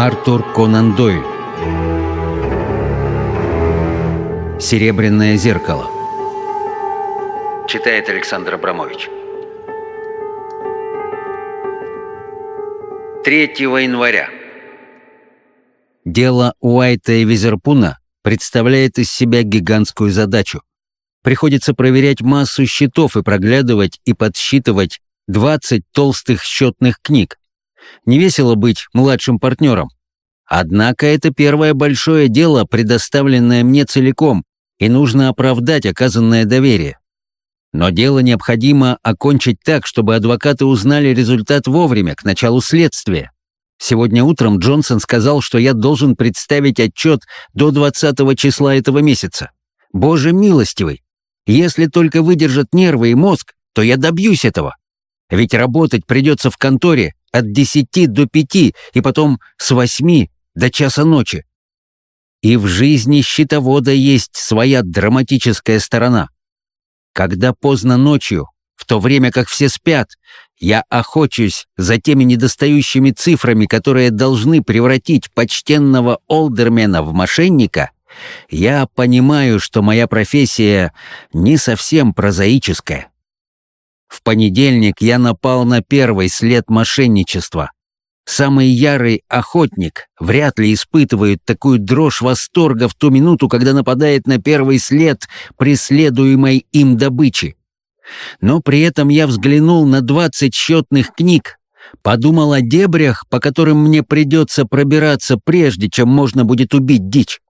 Артур Конан Дойль «Серебряное зеркало» Читает Александр Абрамович 3 января Дело Уайта и Визерпуна представляет из себя гигантскую задачу. Приходится проверять массу счетов и проглядывать и подсчитывать 20 толстых счетных книг. Не весело быть младшим партнером. Однако это первое большое дело, предоставленное мне целиком, и нужно оправдать оказанное доверие. Но дело необходимо окончить так, чтобы адвокаты узнали результат вовремя, к началу следствия. Сегодня утром Джонсон сказал, что я должен представить отчет до 20 числа этого месяца. Боже милостивый! Если только выдержат нервы и мозг, то я добьюсь этого. Ведь работать придется в конторе от 10 до 5 и потом с 8 до часа ночи. И в жизни счетовода есть своя драматическая сторона. Когда поздно ночью, в то время как все спят, я охочусь за теми недостающими цифрами, которые должны превратить почтенного олдермена в мошенника, я понимаю, что моя профессия не совсем прозаическая. В понедельник я напал на первый след мошенничества. Самый ярый охотник вряд ли испытывает такую дрожь восторга в ту минуту, когда нападает на первый след преследуемой им добычи. Но при этом я взглянул на двадцать счетных книг, подумал о дебрях, по которым мне придется пробираться, прежде чем можно будет убить дичь.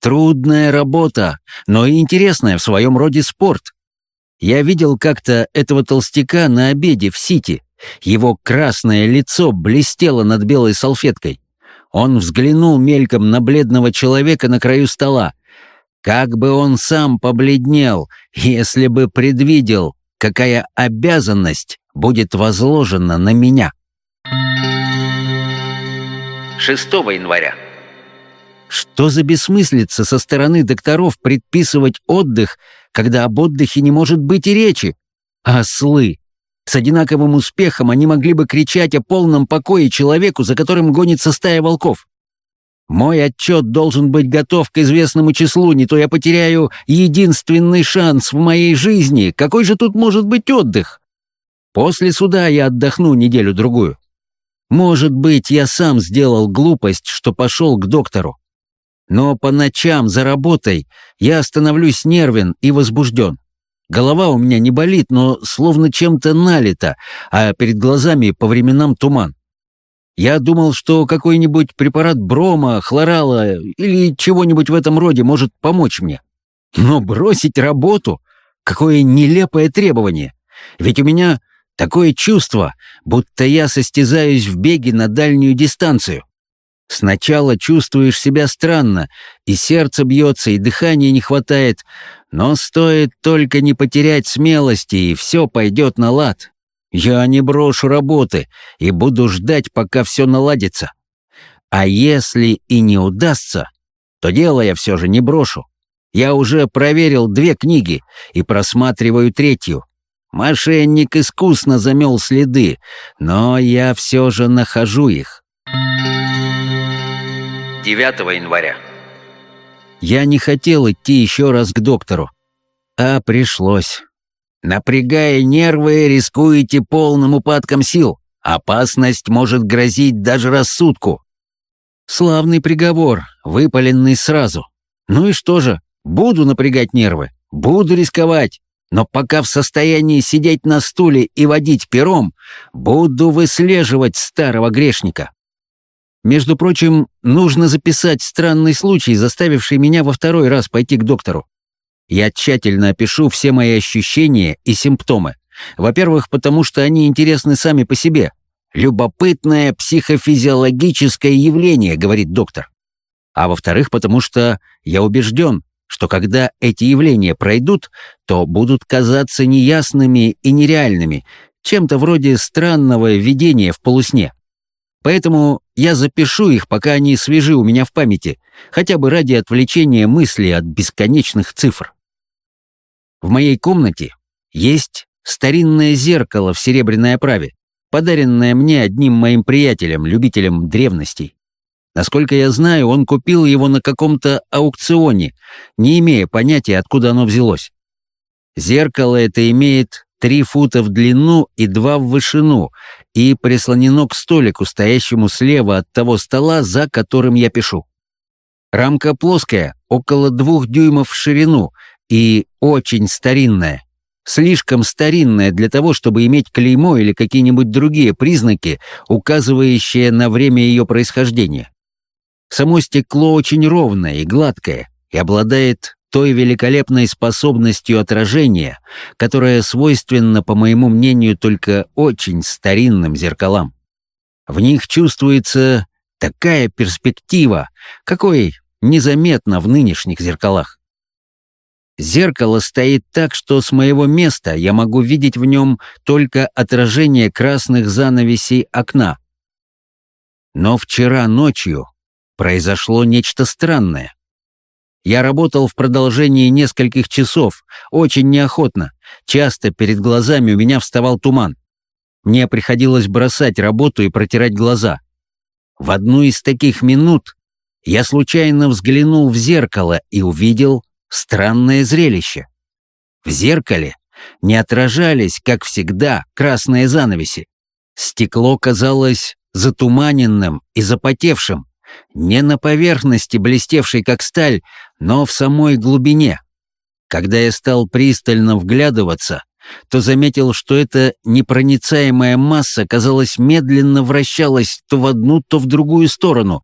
Трудная работа, но и интересная в своем роде спорт. Я видел как-то этого толстяка на обеде в Сити. Его красное лицо блестело над белой салфеткой. Он взглянул мельком на бледного человека на краю стола. Как бы он сам побледнел, если бы предвидел, какая обязанность будет возложена на меня. 6 января. Что за бессмыслица со стороны докторов предписывать отдых, когда об отдыхе не может быть и речи? Ослы! С одинаковым успехом они могли бы кричать о полном покое человеку, за которым гонится стая волков. Мой отчет должен быть готов к известному числу, не то я потеряю единственный шанс в моей жизни. Какой же тут может быть отдых? После суда я отдохну неделю-другую. Может быть, я сам сделал глупость, что пошел к доктору. Но по ночам за работой я становлюсь нервен и возбужден. Голова у меня не болит, но словно чем-то налито, а перед глазами по временам туман. Я думал, что какой-нибудь препарат брома, хлорала или чего-нибудь в этом роде может помочь мне. Но бросить работу — какое нелепое требование. Ведь у меня такое чувство, будто я состязаюсь в беге на дальнюю дистанцию. Сначала чувствуешь себя странно, и сердце бьется, и дыхания не хватает, но стоит только не потерять смелости, и все пойдет на лад. Я не брошу работы и буду ждать, пока все наладится. А если и не удастся, то дело я все же не брошу. Я уже проверил две книги и просматриваю третью. Мошенник искусно замел следы, но я все же нахожу их. 9 января. Я не хотел идти еще раз к доктору, а пришлось. Напрягая нервы, рискуете полным упадком сил. Опасность может грозить даже рассудку. Славный приговор, выпаленный сразу. Ну и что же, буду напрягать нервы, буду рисковать, но пока в состоянии сидеть на стуле и водить пером, буду выслеживать старого грешника. Между прочим, нужно записать странный случай, заставивший меня во второй раз пойти к доктору. Я тщательно опишу все мои ощущения и симптомы. Во-первых, потому что они интересны сами по себе. Любопытное психофизиологическое явление, говорит доктор. А во-вторых, потому что я убежден, что когда эти явления пройдут, то будут казаться неясными и нереальными, чем-то вроде странного видения в полусне. Поэтому я запишу их, пока они свежи у меня в памяти, хотя бы ради отвлечения мысли от бесконечных цифр. В моей комнате есть старинное зеркало в серебряной оправе, подаренное мне одним моим приятелем, любителем древностей. Насколько я знаю, он купил его на каком-то аукционе, не имея понятия, откуда оно взялось. Зеркало это имеет три фута в длину и два в вышину и прислонено к столику, стоящему слева от того стола, за которым я пишу. Рамка плоская, около двух дюймов в ширину и очень старинная. Слишком старинная для того, чтобы иметь клеймо или какие-нибудь другие признаки, указывающие на время ее происхождения. Само стекло очень ровное и гладкое и обладает той великолепной способностью отражения, которая свойственна, по моему мнению, только очень старинным зеркалам. В них чувствуется такая перспектива, какой незаметно в нынешних зеркалах. Зеркало стоит так, что с моего места я могу видеть в нем только отражение красных занавесей окна. Но вчера ночью произошло нечто странное. Я работал в продолжении нескольких часов, очень неохотно. Часто перед глазами у меня вставал туман. Мне приходилось бросать работу и протирать глаза. В одну из таких минут я случайно взглянул в зеркало и увидел странное зрелище. В зеркале не отражались, как всегда, красные занавеси. Стекло казалось затуманенным и запотевшим не на поверхности, блестевшей как сталь, но в самой глубине. Когда я стал пристально вглядываться, то заметил, что эта непроницаемая масса, казалось, медленно вращалась то в одну, то в другую сторону,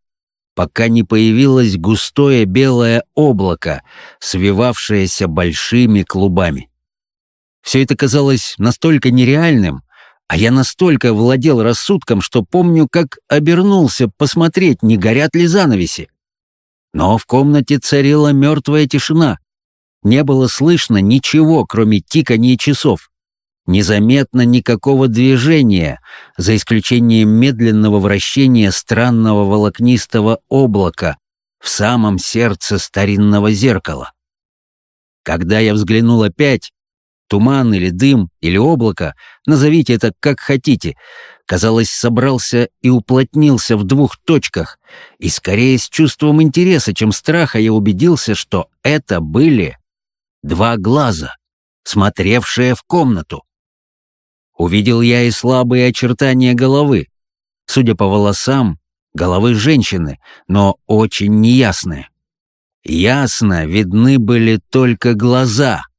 пока не появилось густое белое облако, свивавшееся большими клубами. Все это казалось настолько нереальным, а я настолько владел рассудком, что помню, как обернулся посмотреть, не горят ли занавеси. Но в комнате царила мертвая тишина. Не было слышно ничего, кроме тиканья часов. Незаметно никакого движения, за исключением медленного вращения странного волокнистого облака в самом сердце старинного зеркала. Когда я взглянул опять, Туман или дым, или облако, назовите это как хотите, казалось, собрался и уплотнился в двух точках, и скорее с чувством интереса, чем страха, я убедился, что это были два глаза, смотревшие в комнату. Увидел я и слабые очертания головы, судя по волосам, головы женщины, но очень неясные. Ясно видны были только глаза —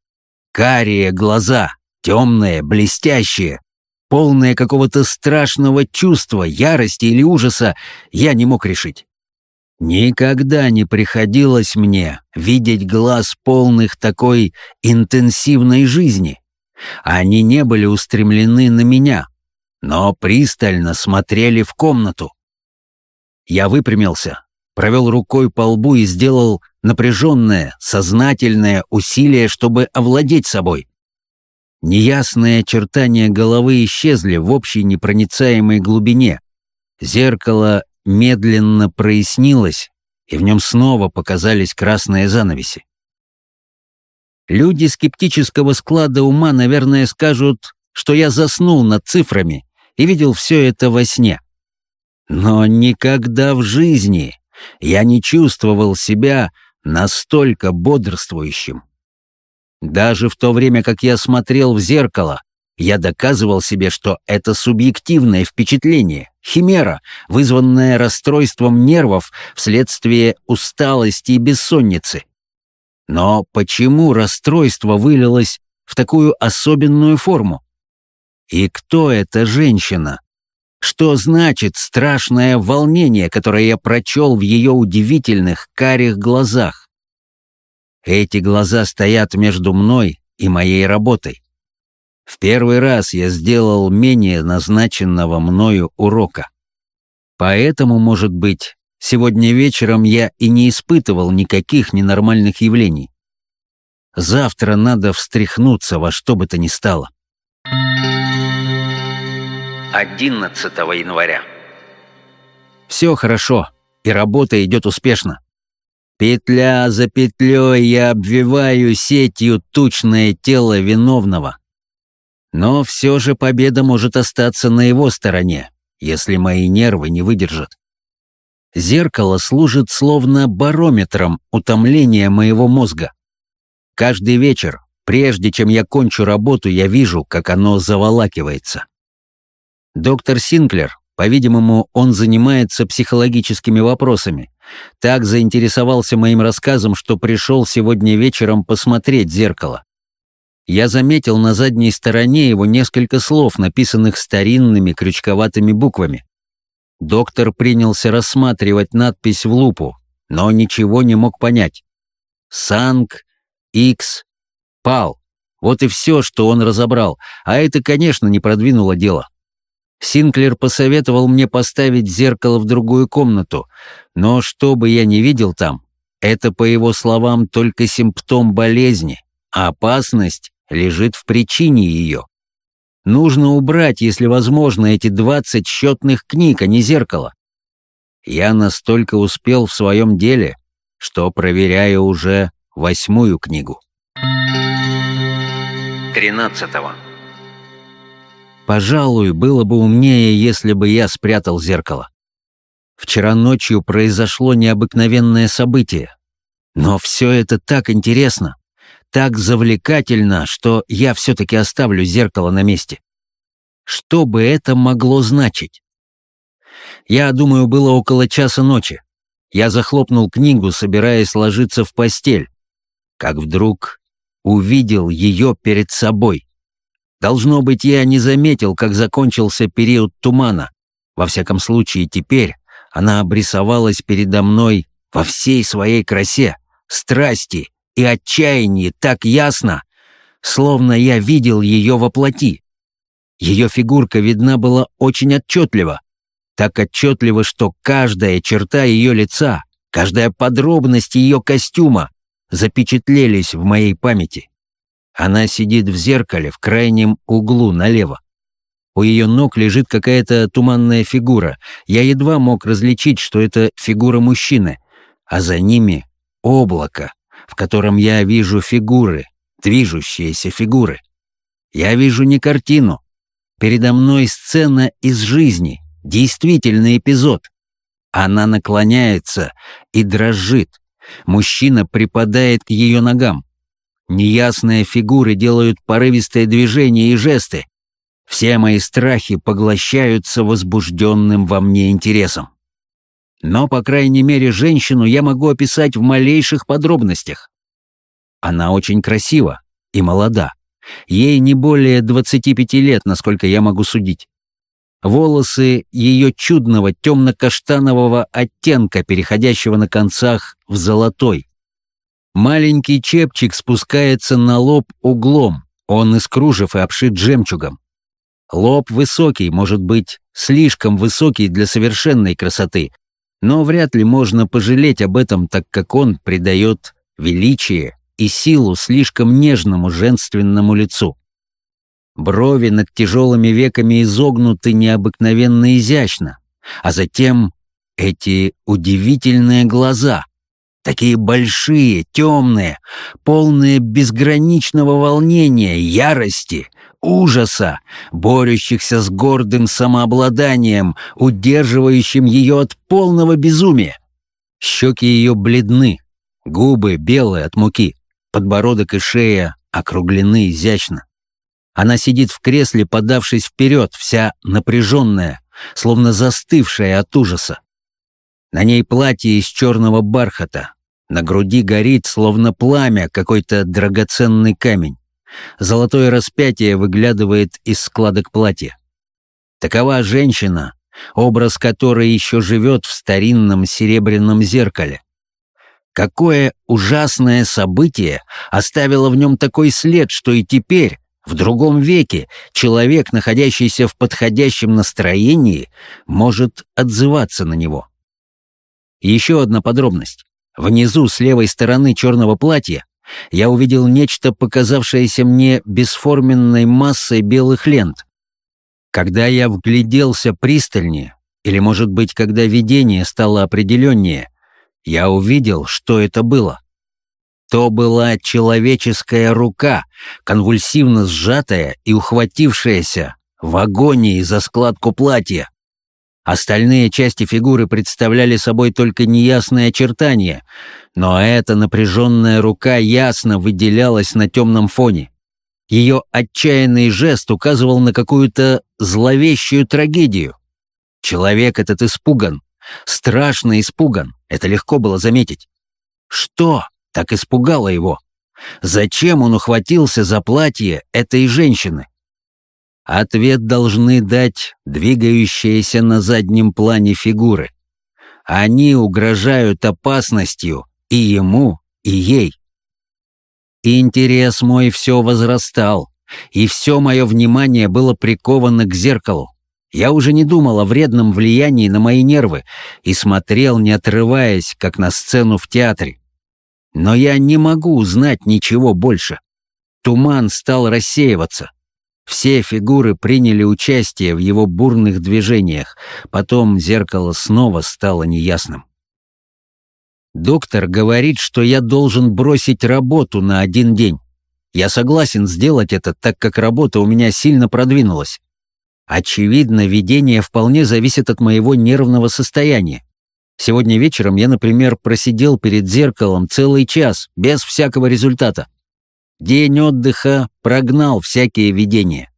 Карие глаза, темные, блестящие, полные какого-то страшного чувства, ярости или ужаса, я не мог решить. Никогда не приходилось мне видеть глаз полных такой интенсивной жизни. Они не были устремлены на меня, но пристально смотрели в комнату. Я выпрямился, провел рукой по лбу и сделал напряженное, сознательное усилие, чтобы овладеть собой. Неясные очертания головы исчезли в общей непроницаемой глубине. Зеркало медленно прояснилось, и в нем снова показались красные занавеси. Люди скептического склада ума, наверное, скажут, что я заснул над цифрами и видел все это во сне. Но никогда в жизни я не чувствовал себя настолько бодрствующим. Даже в то время, как я смотрел в зеркало, я доказывал себе, что это субъективное впечатление, химера, вызванная расстройством нервов вследствие усталости и бессонницы. Но почему расстройство вылилось в такую особенную форму? И кто эта женщина, что значит страшное волнение, которое я прочел в ее удивительных карих глазах? Эти глаза стоят между мной и моей работой. В первый раз я сделал менее назначенного мною урока. Поэтому, может быть, сегодня вечером я и не испытывал никаких ненормальных явлений. Завтра надо встряхнуться во что бы то ни стало. 11 января. Все хорошо, и работа идет успешно. Петля за петлей я обвиваю сетью тучное тело виновного. Но все же победа может остаться на его стороне, если мои нервы не выдержат. Зеркало служит словно барометром утомления моего мозга. Каждый вечер, прежде чем я кончу работу, я вижу, как оно заволакивается. Доктор Синклер, по-видимому, он занимается психологическими вопросами, так заинтересовался моим рассказом, что пришел сегодня вечером посмотреть зеркало. Я заметил на задней стороне его несколько слов, написанных старинными крючковатыми буквами. Доктор принялся рассматривать надпись в лупу, но ничего не мог понять. «Санг Икс Пал». Вот и все, что он разобрал, а это, конечно, не продвинуло дело. Синклер посоветовал мне поставить зеркало в другую комнату, но что бы я ни видел там, это, по его словам, только симптом болезни, а опасность лежит в причине ее. Нужно убрать, если возможно, эти двадцать счетных книг, а не зеркало. Я настолько успел в своем деле, что проверяю уже восьмую книгу. Тринадцатого. Пожалуй, было бы умнее, если бы я спрятал зеркало. Вчера ночью произошло необыкновенное событие. Но все это так интересно так завлекательно, что я все-таки оставлю зеркало на месте. Что бы это могло значить? Я думаю, было около часа ночи. Я захлопнул книгу, собираясь ложиться в постель, как вдруг увидел ее перед собой. Должно быть, я не заметил, как закончился период тумана. Во всяком случае, теперь она обрисовалась передо мной во всей своей красе, страсти и отчаянии так ясно, словно я видел ее во плоти. Ее фигурка видна была очень отчетливо, так отчетливо, что каждая черта ее лица, каждая подробность ее костюма запечатлелись в моей памяти. Она сидит в зеркале в крайнем углу налево. У ее ног лежит какая-то туманная фигура. Я едва мог различить, что это фигура мужчины, а за ними облако, в котором я вижу фигуры, движущиеся фигуры. Я вижу не картину. Передо мной сцена из жизни, действительный эпизод. Она наклоняется и дрожит. Мужчина припадает к ее ногам. Неясные фигуры делают порывистые движения и жесты. Все мои страхи поглощаются возбужденным во мне интересом. Но, по крайней мере, женщину я могу описать в малейших подробностях. Она очень красива и молода. Ей не более 25 лет, насколько я могу судить. Волосы ее чудного темно-каштанового оттенка, переходящего на концах в золотой. Маленький чепчик спускается на лоб углом, он из кружев и обшит жемчугом. Лоб высокий, может быть, слишком высокий для совершенной красоты, но вряд ли можно пожалеть об этом, так как он придает величие и силу слишком нежному женственному лицу. Брови над тяжелыми веками изогнуты необыкновенно изящно, а затем эти удивительные глаза, такие большие, темные, полные безграничного волнения, ярости, ужаса, борющихся с гордым самообладанием, удерживающим ее от полного безумия. Щеки ее бледны, губы белые от муки, подбородок и шея округлены изящно. Она сидит в кресле, подавшись вперед, вся напряженная, словно застывшая от ужаса. На ней платье из черного бархата, на груди горит, словно пламя, какой-то драгоценный камень. Золотое распятие выглядывает из складок платья. Такова женщина, образ которой еще живет в старинном серебряном зеркале. Какое ужасное событие оставило в нем такой след, что и теперь, в другом веке, человек, находящийся в подходящем настроении, может отзываться на него. еще одна подробность. Внизу, с левой стороны черного платья, я увидел нечто, показавшееся мне бесформенной массой белых лент. Когда я вгляделся пристальнее, или, может быть, когда видение стало определеннее, я увидел, что это было. То была человеческая рука, конвульсивно сжатая и ухватившаяся в агонии за складку платья. Остальные части фигуры представляли собой только неясные очертания, но эта напряженная рука ясно выделялась на темном фоне. Ее отчаянный жест указывал на какую-то зловещую трагедию. Человек этот испуган, страшно испуган, это легко было заметить. Что так испугало его? Зачем он ухватился за платье этой женщины? Ответ должны дать двигающиеся на заднем плане фигуры. Они угрожают опасностью и ему, и ей. Интерес мой все возрастал, и все мое внимание было приковано к зеркалу. Я уже не думал о вредном влиянии на мои нервы и смотрел, не отрываясь, как на сцену в театре. Но я не могу узнать ничего больше. Туман стал рассеиваться. Все фигуры приняли участие в его бурных движениях, потом зеркало снова стало неясным. Доктор говорит, что я должен бросить работу на один день. Я согласен сделать это, так как работа у меня сильно продвинулась. Очевидно, видение вполне зависит от моего нервного состояния. Сегодня вечером я, например, просидел перед зеркалом целый час, без всякого результата. День отдыха прогнал всякие видения.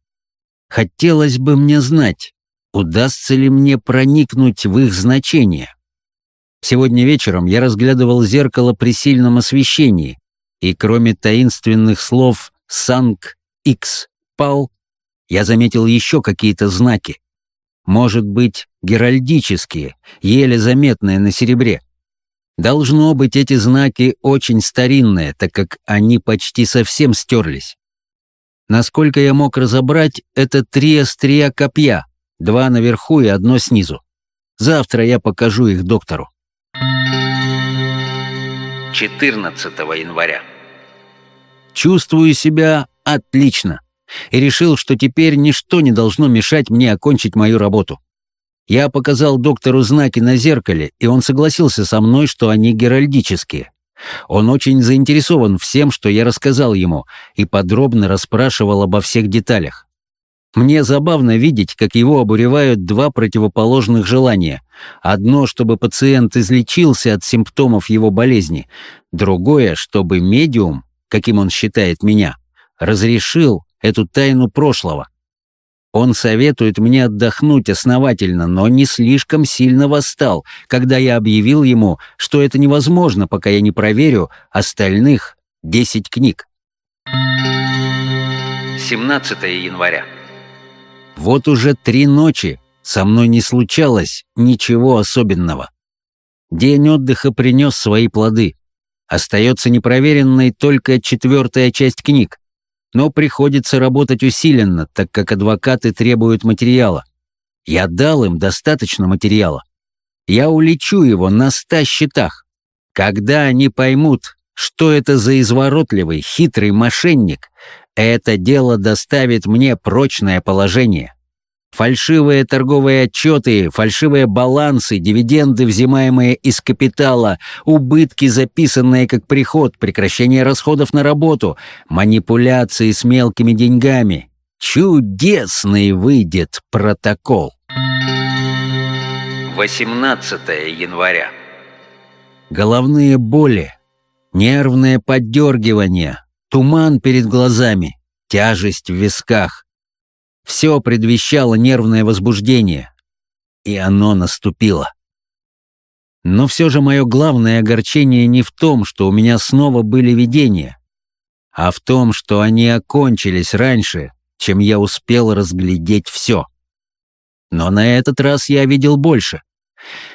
Хотелось бы мне знать, удастся ли мне проникнуть в их значение. Сегодня вечером я разглядывал зеркало при сильном освещении, и кроме таинственных слов «Санк Икс Пал», я заметил еще какие-то знаки. Может быть, геральдические, еле заметные на серебре. Должно быть, эти знаки очень старинные, так как они почти совсем стерлись. Насколько я мог разобрать, это три острия копья, два наверху и одно снизу. Завтра я покажу их доктору. 14 января. Чувствую себя отлично и решил, что теперь ничто не должно мешать мне окончить мою работу. Я показал доктору знаки на зеркале, и он согласился со мной, что они геральдические. Он очень заинтересован всем, что я рассказал ему, и подробно расспрашивал обо всех деталях. Мне забавно видеть, как его обуревают два противоположных желания. Одно, чтобы пациент излечился от симптомов его болезни, другое, чтобы медиум, каким он считает меня, разрешил эту тайну прошлого. Он советует мне отдохнуть основательно, но не слишком сильно восстал, когда я объявил ему, что это невозможно, пока я не проверю остальных десять книг. 17 января. Вот уже три ночи со мной не случалось ничего особенного. День отдыха принес свои плоды. Остается непроверенной только четвертая часть книг но приходится работать усиленно, так как адвокаты требуют материала. Я дал им достаточно материала. Я улечу его на ста счетах. Когда они поймут, что это за изворотливый, хитрый мошенник, это дело доставит мне прочное положение. Фальшивые торговые отчеты, фальшивые балансы, дивиденды, взимаемые из капитала, убытки, записанные как приход, прекращение расходов на работу, манипуляции с мелкими деньгами. Чудесный выйдет протокол. 18 января. Головные боли, нервное поддергивание, туман перед глазами, тяжесть в висках, все предвещало нервное возбуждение. И оно наступило. Но все же мое главное огорчение не в том, что у меня снова были видения, а в том, что они окончились раньше, чем я успел разглядеть все. Но на этот раз я видел больше.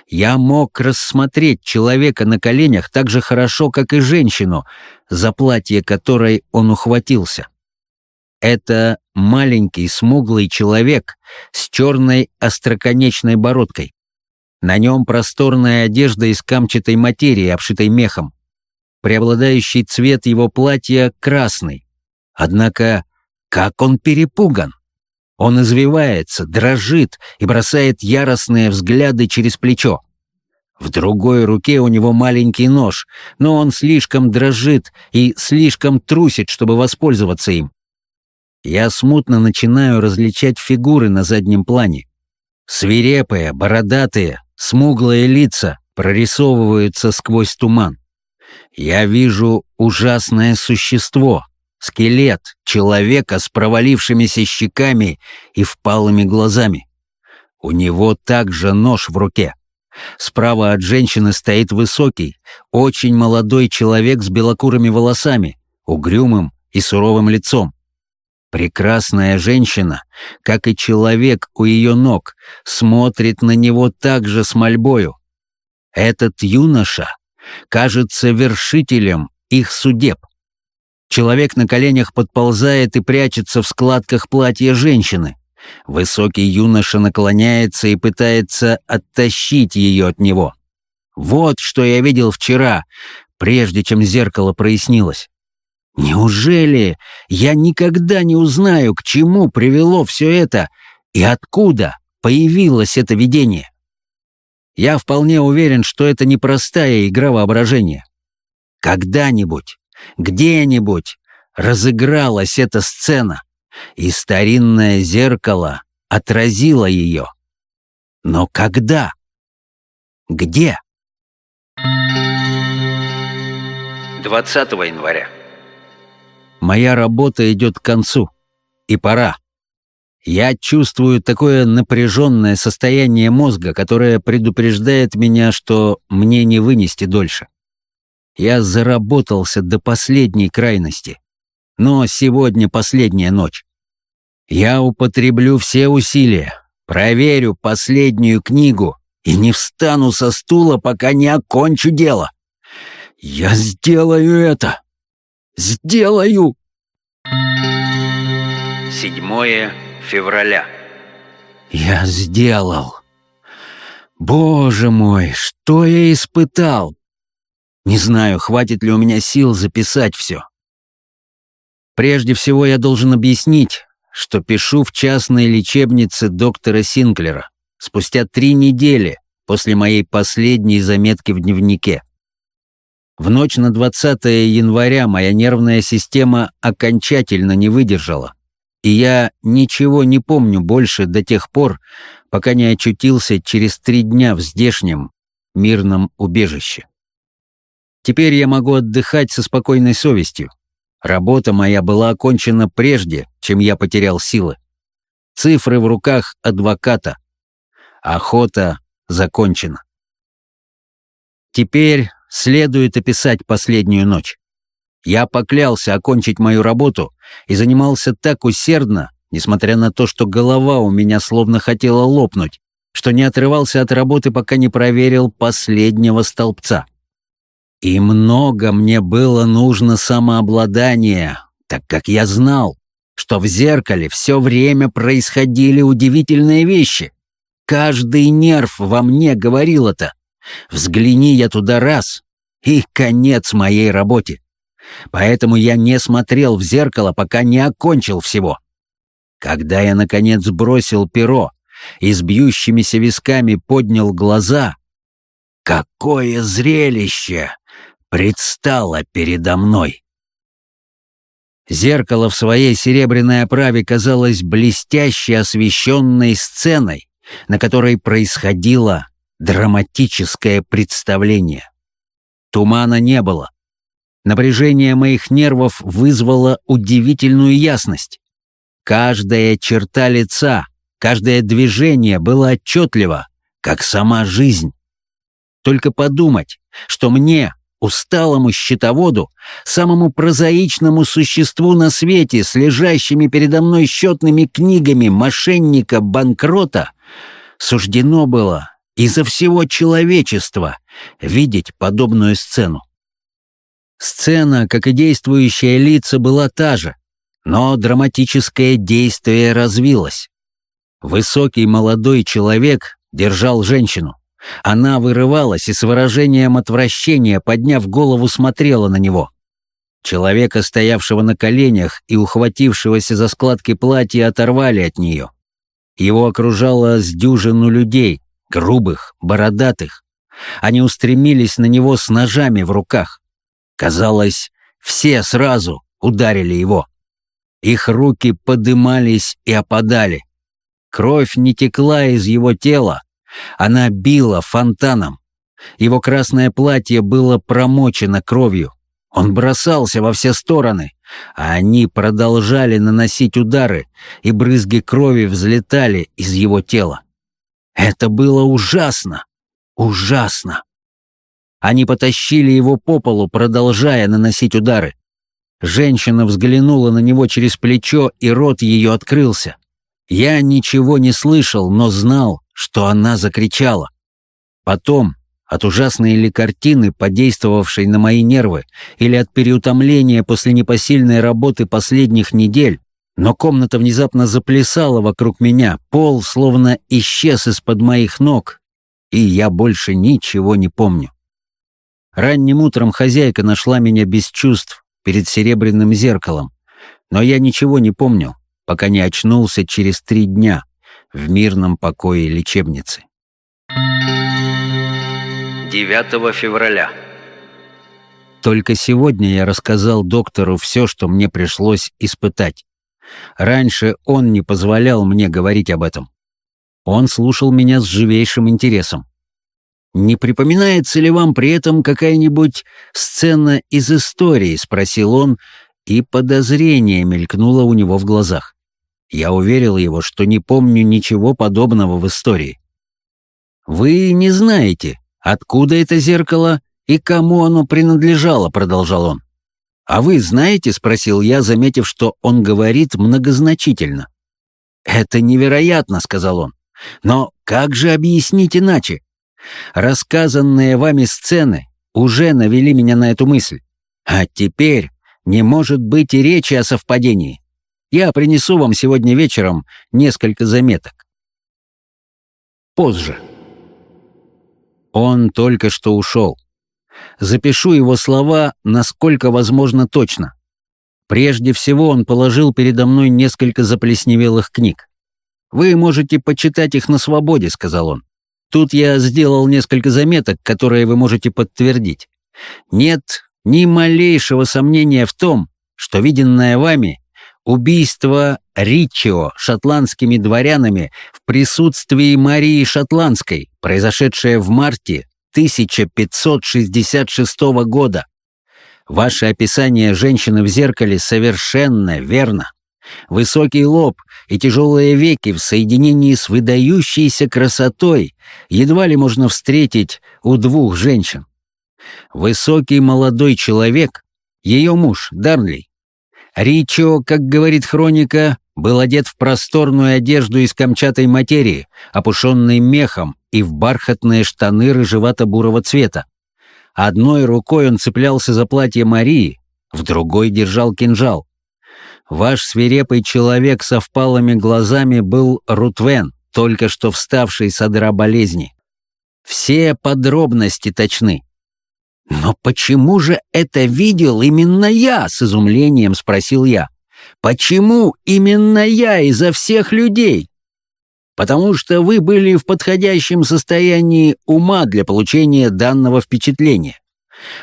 Я мог рассмотреть человека на коленях так же хорошо, как и женщину, за платье которой он ухватился. Это маленький смуглый человек с черной остроконечной бородкой. На нем просторная одежда из камчатой материи, обшитой мехом. Преобладающий цвет его платья — красный. Однако, как он перепуган! Он извивается, дрожит и бросает яростные взгляды через плечо. В другой руке у него маленький нож, но он слишком дрожит и слишком трусит, чтобы воспользоваться им. Я смутно начинаю различать фигуры на заднем плане. Свирепые, бородатые, смуглые лица прорисовываются сквозь туман. Я вижу ужасное существо, скелет человека с провалившимися щеками и впалыми глазами. У него также нож в руке. Справа от женщины стоит высокий, очень молодой человек с белокурыми волосами, угрюмым и суровым лицом. Прекрасная женщина, как и человек у ее ног, смотрит на него также с мольбою. Этот юноша кажется вершителем их судеб. Человек на коленях подползает и прячется в складках платья женщины. Высокий юноша наклоняется и пытается оттащить ее от него. Вот что я видел вчера, прежде чем зеркало прояснилось. Неужели я никогда не узнаю, к чему привело все это и откуда появилось это видение? Я вполне уверен, что это непростая игра воображения. Когда-нибудь, где-нибудь разыгралась эта сцена, и старинное зеркало отразило ее. Но когда? Где? 20 января. Моя работа идет к концу, и пора. Я чувствую такое напряженное состояние мозга, которое предупреждает меня, что мне не вынести дольше. Я заработался до последней крайности. Но сегодня последняя ночь. Я употреблю все усилия, проверю последнюю книгу и не встану со стула, пока не окончу дело. Я сделаю это. Сделаю. Седьмое февраля. Я сделал. Боже мой, что я испытал! Не знаю, хватит ли у меня сил записать все. Прежде всего я должен объяснить, что пишу в частной лечебнице доктора Синклера спустя три недели после моей последней заметки в дневнике. В ночь на 20 января моя нервная система окончательно не выдержала и я ничего не помню больше до тех пор, пока не очутился через три дня в здешнем мирном убежище. Теперь я могу отдыхать со спокойной совестью. Работа моя была окончена прежде, чем я потерял силы. Цифры в руках адвоката. Охота закончена. Теперь следует описать последнюю ночь. Я поклялся окончить мою работу и занимался так усердно, несмотря на то, что голова у меня словно хотела лопнуть, что не отрывался от работы, пока не проверил последнего столбца. И много мне было нужно самообладания, так как я знал, что в зеркале все время происходили удивительные вещи. Каждый нерв во мне говорил это. Взгляни я туда раз, и конец моей работе. Поэтому я не смотрел в зеркало, пока не окончил всего. Когда я, наконец, бросил перо и с бьющимися висками поднял глаза, какое зрелище предстало передо мной! Зеркало в своей серебряной оправе казалось блестяще освещенной сценой, на которой происходило драматическое представление. Тумана не было, Напряжение моих нервов вызвало удивительную ясность. Каждая черта лица, каждое движение было отчетливо, как сама жизнь. Только подумать, что мне, усталому счетоводу, самому прозаичному существу на свете с лежащими передо мной счетными книгами мошенника-банкрота, суждено было из-за всего человечества видеть подобную сцену. Сцена, как и действующие лица, была та же, но драматическое действие развилось. Высокий молодой человек держал женщину. Она вырывалась и с выражением отвращения, подняв голову, смотрела на него. Человека, стоявшего на коленях и ухватившегося за складки платья, оторвали от нее. Его окружало с дюжину людей, грубых, бородатых. Они устремились на него с ножами в руках. Казалось, все сразу ударили его. Их руки подымались и опадали. Кровь не текла из его тела, она била фонтаном. Его красное платье было промочено кровью. Он бросался во все стороны, а они продолжали наносить удары, и брызги крови взлетали из его тела. Это было ужасно, ужасно. Они потащили его по полу, продолжая наносить удары. Женщина взглянула на него через плечо, и рот ее открылся. Я ничего не слышал, но знал, что она закричала. Потом, от ужасной ли картины, подействовавшей на мои нервы, или от переутомления после непосильной работы последних недель, но комната внезапно заплясала вокруг меня, пол словно исчез из-под моих ног, и я больше ничего не помню. Ранним утром хозяйка нашла меня без чувств перед серебряным зеркалом, но я ничего не помню, пока не очнулся через три дня в мирном покое лечебницы. 9 февраля. Только сегодня я рассказал доктору все, что мне пришлось испытать. Раньше он не позволял мне говорить об этом. Он слушал меня с живейшим интересом. «Не припоминается ли вам при этом какая-нибудь сцена из истории?» — спросил он, и подозрение мелькнуло у него в глазах. Я уверил его, что не помню ничего подобного в истории. «Вы не знаете, откуда это зеркало и кому оно принадлежало», — продолжал он. «А вы знаете?» — спросил я, заметив, что он говорит многозначительно. «Это невероятно», — сказал он. «Но как же объяснить иначе? Рассказанные вами сцены уже навели меня на эту мысль. А теперь не может быть и речи о совпадении. Я принесу вам сегодня вечером несколько заметок. Позже. Он только что ушел. Запишу его слова, насколько возможно точно. Прежде всего он положил передо мной несколько заплесневелых книг. «Вы можете почитать их на свободе», — сказал он. «Тут я сделал несколько заметок, которые вы можете подтвердить. Нет ни малейшего сомнения в том, что виденное вами убийство Ричио шотландскими дворянами в присутствии Марии Шотландской, произошедшее в марте 1566 года. Ваше описание женщины в зеркале совершенно верно. Высокий лоб и тяжелые веки в соединении с выдающейся красотой едва ли можно встретить у двух женщин. Высокий молодой человек, ее муж Дарли, Ричо, как говорит хроника, был одет в просторную одежду из камчатой материи, опушенной мехом и в бархатные штаны рыжевато-бурого цвета. Одной рукой он цеплялся за платье Марии, в другой держал кинжал. Ваш свирепый человек со впалыми глазами был Рутвен, только что вставший с одра болезни. Все подробности точны. «Но почему же это видел именно я?» — с изумлением спросил я. «Почему именно я изо всех людей?» «Потому что вы были в подходящем состоянии ума для получения данного впечатления.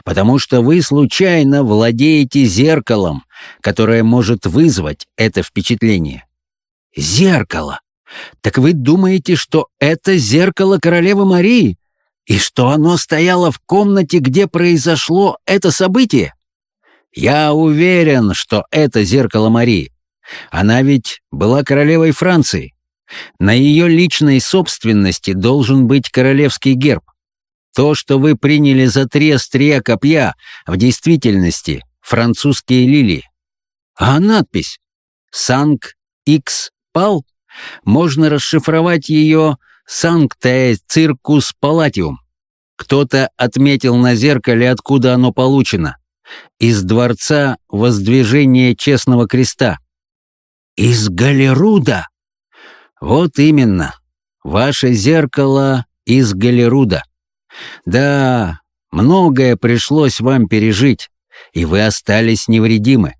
Потому что вы случайно владеете зеркалом, которое может вызвать это впечатление». «Зеркало! Так вы думаете, что это зеркало королевы Марии?» И что оно стояло в комнате, где произошло это событие? Я уверен, что это зеркало Марии. Она ведь была королевой Франции. На ее личной собственности должен быть королевский герб. То, что вы приняли за три острия копья, в действительности французские лилии. А надпись «Sanc X Pal» можно расшифровать и «; Sanctae Crucis Palatium. Кто-то отметил на зеркале, откуда оно получено. Из дворца воздвижения Честного Креста. Из Галеруда? Вот именно. Ваше зеркало из Галеруда. Да, многое пришлось вам пережить, и вы остались невредимы.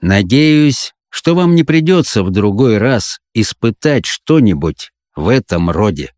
Надеюсь, что вам не придется в другой раз испытать что-нибудь в этом роде.